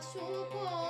说过